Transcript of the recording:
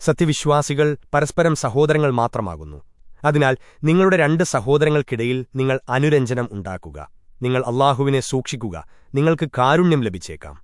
സത്യവിശ്വാസികൾ പരസ്പരം സഹോദരങ്ങൾ മാത്രമാകുന്നു. അതിനാൽ നിങ്ങളുടെ രണ്ട് സഹോദരങ്ങൾക്കിടയിൽ നിങ്ങൾ അനുരഞ്ജനം ഉണ്ടാക്കുക. നിങ്ങൾ അള്ളാഹുവിനെ സൂക്ഷിക്കുക. നിങ്ങൾക്ക് കാരുണ്യം ലഭിച്ചേക്കാം.